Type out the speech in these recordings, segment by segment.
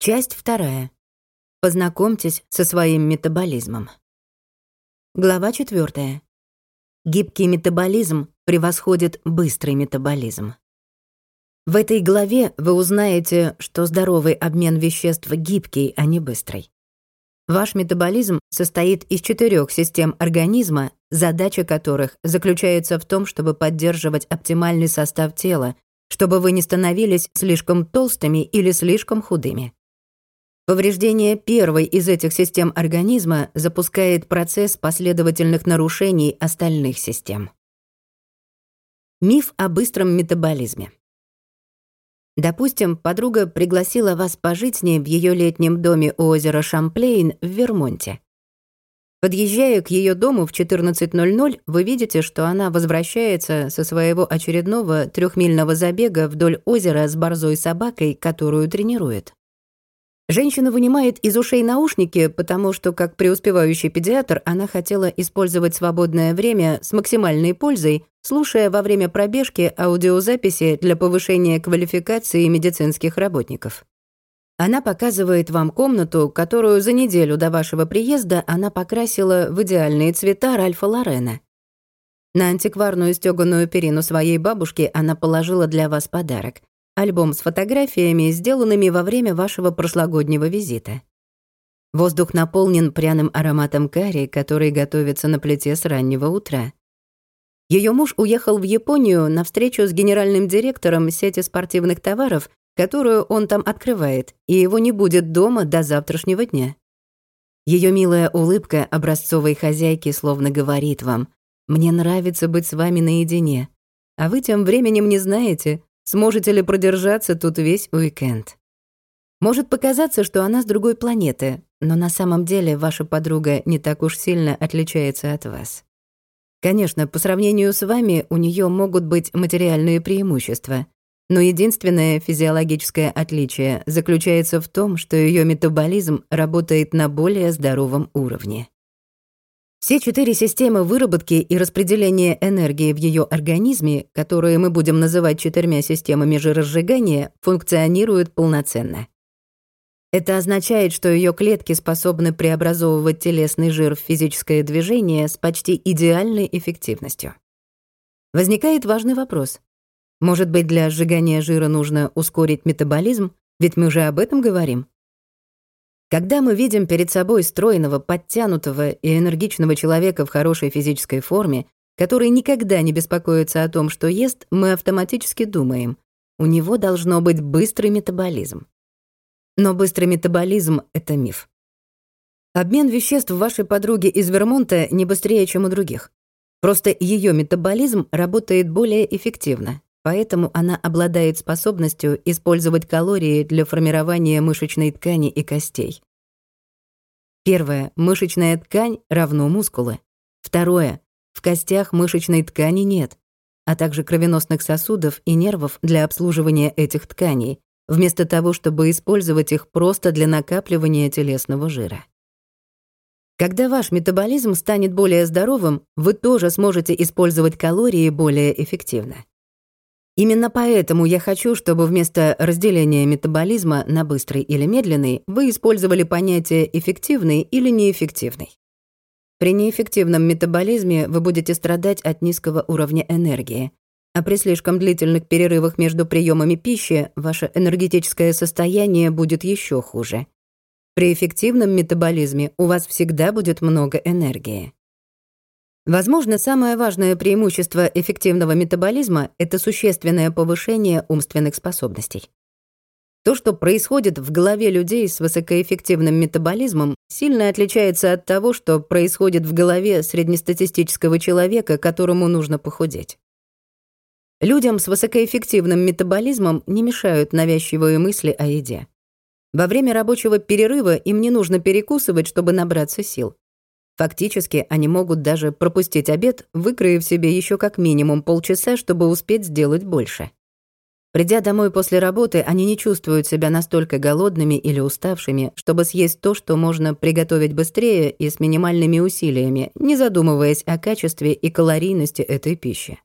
Часть вторая. Познакомьтесь со своим метаболизмом. Глава четвертая. Гибкий метаболизм превосходит быстрый метаболизм. В этой главе вы узнаете, что здоровый обмен веществ гибкий, а не быстрый. Ваш метаболизм состоит из четырех систем организма, задача которых заключается в том, чтобы поддерживать оптимальный состав тела, чтобы вы не становились слишком толстыми или слишком худыми. Повреждение первой из этих систем организма запускает процесс последовательных нарушений остальных систем. Миф о быстром метаболизме. Допустим, подруга пригласила вас пожить с ней в ее летнем доме у озера Шамплейн в Вермонте. Подъезжая к ее дому в 14.00, вы видите, что она возвращается со своего очередного трехмильного забега вдоль озера с борзой собакой, которую тренирует. Женщина вынимает из ушей наушники, потому что, как преуспевающий педиатр, она хотела использовать свободное время с максимальной пользой, слушая во время пробежки аудиозаписи для повышения квалификации медицинских работников. Она показывает вам комнату, которую за неделю до вашего приезда она покрасила в идеальные цвета Ральфа Лорена. На антикварную стёганую перину своей бабушки она положила для вас подарок альбом с фотографиями, сделанными во время вашего прошлогоднего визита. Воздух наполнен пряным ароматом карри, который готовится на плите с раннего утра. Ее муж уехал в Японию на встречу с генеральным директором сети спортивных товаров, которую он там открывает, и его не будет дома до завтрашнего дня. Ее милая улыбка образцовой хозяйки словно говорит вам «Мне нравится быть с вами наедине», а вы тем временем не знаете, Сможете ли продержаться тут весь уикенд? Может показаться, что она с другой планеты, но на самом деле ваша подруга не так уж сильно отличается от вас. Конечно, по сравнению с вами у нее могут быть материальные преимущества, но единственное физиологическое отличие заключается в том, что ее метаболизм работает на более здоровом уровне. Все четыре системы выработки и распределения энергии в ее организме, которые мы будем называть четырьмя системами жиросжигания, функционируют полноценно. Это означает, что ее клетки способны преобразовывать телесный жир в физическое движение с почти идеальной эффективностью. Возникает важный вопрос. Может быть, для сжигания жира нужно ускорить метаболизм? Ведь мы же об этом говорим. Когда мы видим перед собой стройного, подтянутого и энергичного человека в хорошей физической форме, который никогда не беспокоится о том, что ест, мы автоматически думаем, у него должно быть быстрый метаболизм. Но быстрый метаболизм — это миф. Обмен веществ вашей подруги из Вермонта не быстрее, чем у других. Просто ее метаболизм работает более эффективно, поэтому она обладает способностью использовать калории для формирования мышечной ткани и костей. Первое. Мышечная ткань равно мускулы. Второе. В костях мышечной ткани нет, а также кровеносных сосудов и нервов для обслуживания этих тканей, вместо того, чтобы использовать их просто для накапливания телесного жира. Когда ваш метаболизм станет более здоровым, вы тоже сможете использовать калории более эффективно. Именно поэтому я хочу, чтобы вместо разделения метаболизма на быстрый или медленный вы использовали понятие эффективный или неэффективный. При неэффективном метаболизме вы будете страдать от низкого уровня энергии, а при слишком длительных перерывах между приемами пищи ваше энергетическое состояние будет еще хуже. При эффективном метаболизме у вас всегда будет много энергии. Возможно, самое важное преимущество эффективного метаболизма — это существенное повышение умственных способностей. То, что происходит в голове людей с высокоэффективным метаболизмом, сильно отличается от того, что происходит в голове среднестатистического человека, которому нужно похудеть. Людям с высокоэффективным метаболизмом не мешают навязчивые мысли о еде. Во время рабочего перерыва им не нужно перекусывать, чтобы набраться сил. Фактически, они могут даже пропустить обед, выкроив себе еще как минимум полчаса, чтобы успеть сделать больше. Придя домой после работы, они не чувствуют себя настолько голодными или уставшими, чтобы съесть то, что можно приготовить быстрее и с минимальными усилиями, не задумываясь о качестве и калорийности этой пищи.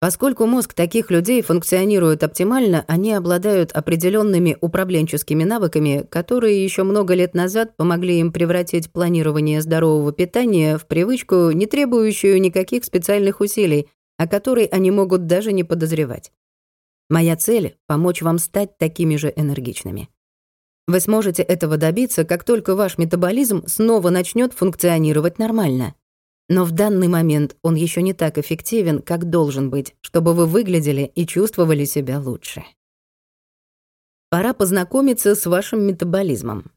Поскольку мозг таких людей функционирует оптимально, они обладают определенными управленческими навыками, которые еще много лет назад помогли им превратить планирование здорового питания в привычку, не требующую никаких специальных усилий, о которой они могут даже не подозревать. Моя цель — помочь вам стать такими же энергичными. Вы сможете этого добиться, как только ваш метаболизм снова начнет функционировать нормально. Но в данный момент он еще не так эффективен, как должен быть, чтобы вы выглядели и чувствовали себя лучше. Пора познакомиться с вашим метаболизмом.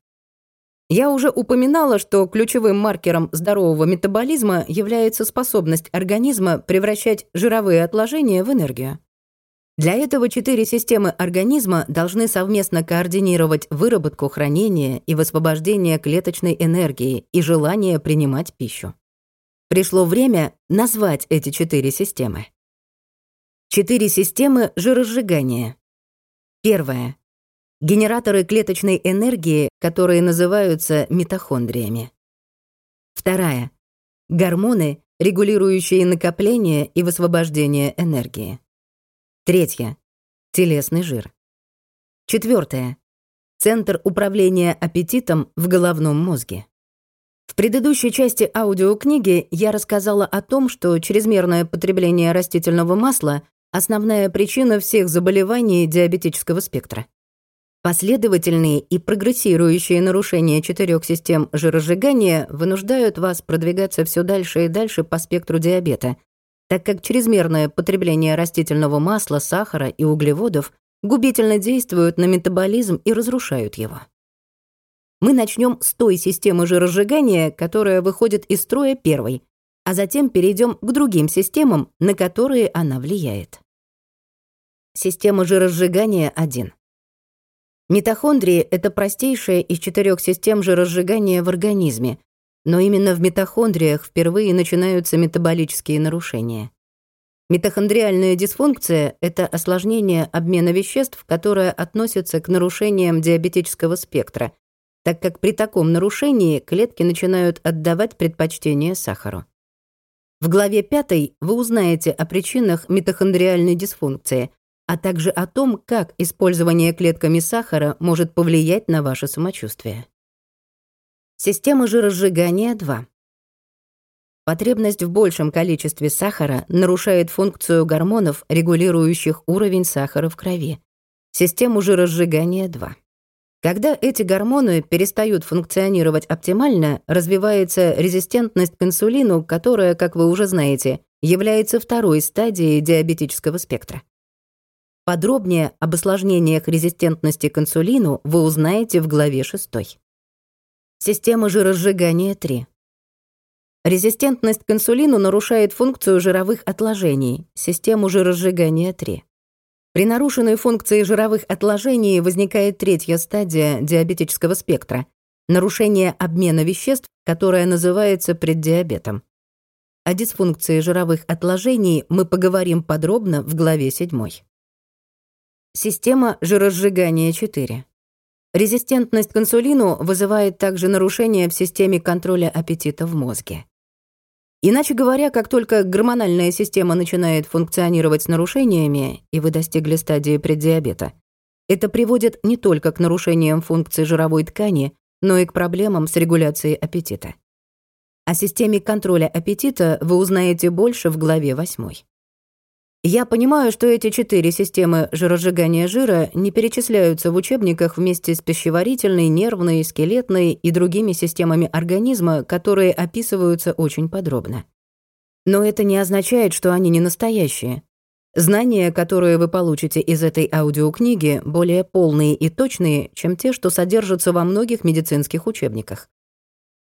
Я уже упоминала, что ключевым маркером здорового метаболизма является способность организма превращать жировые отложения в энергию. Для этого четыре системы организма должны совместно координировать выработку, хранение и высвобождение клеточной энергии и желание принимать пищу. Пришло время назвать эти четыре системы. Четыре системы жиросжигания. Первая. Генераторы клеточной энергии, которые называются митохондриями. Вторая. Гормоны, регулирующие накопление и высвобождение энергии. Третья. Телесный жир. Четвертое. Центр управления аппетитом в головном мозге. В предыдущей части аудиокниги я рассказала о том, что чрезмерное потребление растительного масла – основная причина всех заболеваний диабетического спектра. Последовательные и прогрессирующие нарушения четырех систем жиросжигания вынуждают вас продвигаться все дальше и дальше по спектру диабета, так как чрезмерное потребление растительного масла, сахара и углеводов губительно действуют на метаболизм и разрушают его мы начнем с той системы жиросжигания, которая выходит из строя первой, а затем перейдем к другим системам, на которые она влияет. Система жиросжигания 1. Митохондрии — это простейшая из четырех систем жиросжигания в организме, но именно в митохондриях впервые начинаются метаболические нарушения. Митохондриальная дисфункция — это осложнение обмена веществ, которое относится к нарушениям диабетического спектра, так как при таком нарушении клетки начинают отдавать предпочтение сахару. В главе 5 вы узнаете о причинах митохондриальной дисфункции, а также о том, как использование клетками сахара может повлиять на ваше самочувствие. Система жиросжигания 2. Потребность в большем количестве сахара нарушает функцию гормонов, регулирующих уровень сахара в крови. Систему жиросжигания 2. Когда эти гормоны перестают функционировать оптимально, развивается резистентность к инсулину, которая, как вы уже знаете, является второй стадией диабетического спектра. Подробнее об осложнениях резистентности к инсулину вы узнаете в главе 6. Система жиросжигания 3. Резистентность к инсулину нарушает функцию жировых отложений, систему жиросжигания 3. При нарушенной функции жировых отложений возникает третья стадия диабетического спектра – нарушение обмена веществ, которое называется преддиабетом. О дисфункции жировых отложений мы поговорим подробно в главе 7. Система жиросжигания 4. Резистентность к инсулину вызывает также нарушения в системе контроля аппетита в мозге. Иначе говоря, как только гормональная система начинает функционировать с нарушениями, и вы достигли стадии преддиабета, это приводит не только к нарушениям функции жировой ткани, но и к проблемам с регуляцией аппетита. О системе контроля аппетита вы узнаете больше в главе 8. Я понимаю, что эти четыре системы жиросжигания жира не перечисляются в учебниках вместе с пищеварительной, нервной, скелетной и другими системами организма, которые описываются очень подробно. Но это не означает, что они не настоящие. Знания, которые вы получите из этой аудиокниги, более полные и точные, чем те, что содержатся во многих медицинских учебниках.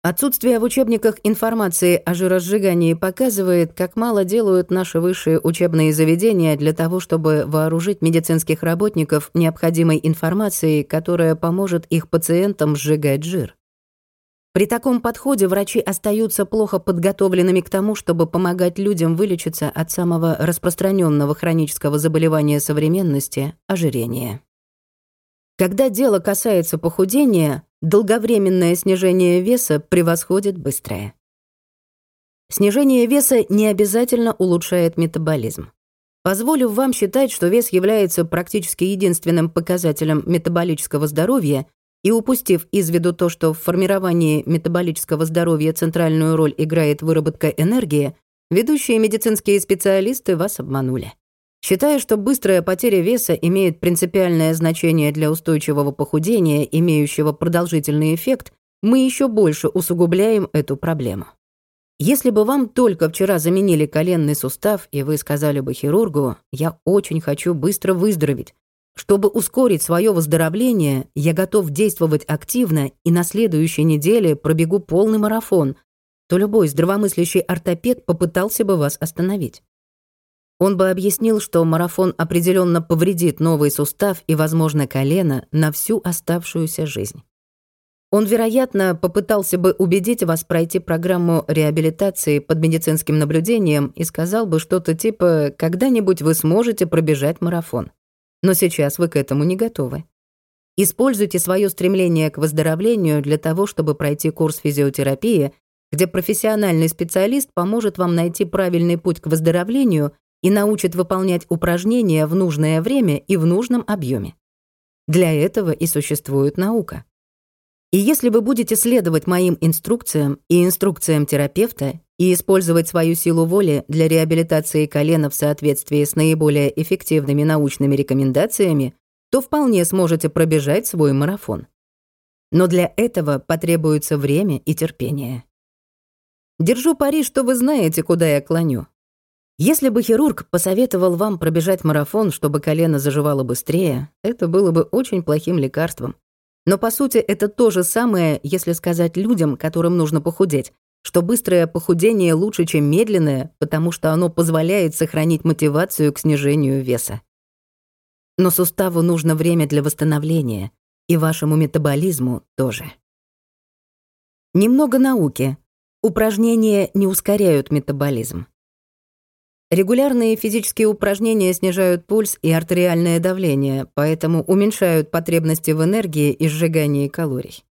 Отсутствие в учебниках информации о жиросжигании показывает, как мало делают наши высшие учебные заведения для того, чтобы вооружить медицинских работников необходимой информацией, которая поможет их пациентам сжигать жир. При таком подходе врачи остаются плохо подготовленными к тому, чтобы помогать людям вылечиться от самого распространенного хронического заболевания современности – ожирения. Когда дело касается похудения, долговременное снижение веса превосходит быстрое. Снижение веса не обязательно улучшает метаболизм. Позволив вам считать, что вес является практически единственным показателем метаболического здоровья, и упустив из виду то, что в формировании метаболического здоровья центральную роль играет выработка энергии, ведущие медицинские специалисты вас обманули. Считая, что быстрая потеря веса имеет принципиальное значение для устойчивого похудения, имеющего продолжительный эффект, мы еще больше усугубляем эту проблему. Если бы вам только вчера заменили коленный сустав, и вы сказали бы хирургу, я очень хочу быстро выздороветь, чтобы ускорить свое выздоровление, я готов действовать активно и на следующей неделе пробегу полный марафон, то любой здравомыслящий ортопед попытался бы вас остановить. Он бы объяснил, что марафон определенно повредит новый сустав и, возможно, колено на всю оставшуюся жизнь. Он, вероятно, попытался бы убедить вас пройти программу реабилитации под медицинским наблюдением и сказал бы что-то типа «когда-нибудь вы сможете пробежать марафон». Но сейчас вы к этому не готовы. Используйте свое стремление к выздоровлению для того, чтобы пройти курс физиотерапии, где профессиональный специалист поможет вам найти правильный путь к выздоровлению и научит выполнять упражнения в нужное время и в нужном объеме. Для этого и существует наука. И если вы будете следовать моим инструкциям и инструкциям терапевта и использовать свою силу воли для реабилитации колена в соответствии с наиболее эффективными научными рекомендациями, то вполне сможете пробежать свой марафон. Но для этого потребуется время и терпение. Держу пари, что вы знаете, куда я клоню. Если бы хирург посоветовал вам пробежать марафон, чтобы колено заживало быстрее, это было бы очень плохим лекарством. Но по сути это то же самое, если сказать людям, которым нужно похудеть, что быстрое похудение лучше, чем медленное, потому что оно позволяет сохранить мотивацию к снижению веса. Но суставу нужно время для восстановления, и вашему метаболизму тоже. Немного науки. Упражнения не ускоряют метаболизм. Регулярные физические упражнения снижают пульс и артериальное давление, поэтому уменьшают потребности в энергии и сжигании калорий.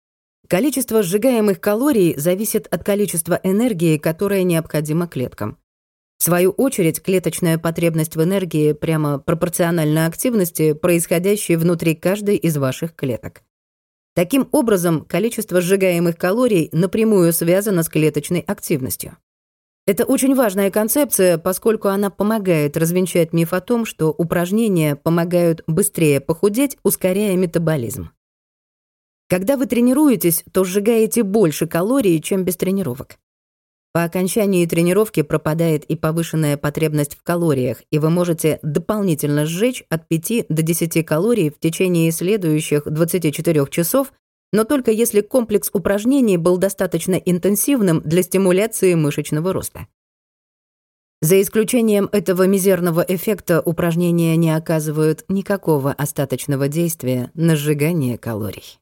Количество сжигаемых калорий зависит от количества энергии, которая необходима клеткам. В свою очередь, клеточная потребность в энергии прямо пропорциональна активности, происходящей внутри каждой из ваших клеток. Таким образом, количество сжигаемых калорий напрямую связано с клеточной активностью. Это очень важная концепция, поскольку она помогает развенчать миф о том, что упражнения помогают быстрее похудеть, ускоряя метаболизм. Когда вы тренируетесь, то сжигаете больше калорий, чем без тренировок. По окончании тренировки пропадает и повышенная потребность в калориях, и вы можете дополнительно сжечь от 5 до 10 калорий в течение следующих 24 часов но только если комплекс упражнений был достаточно интенсивным для стимуляции мышечного роста. За исключением этого мизерного эффекта упражнения не оказывают никакого остаточного действия на сжигание калорий.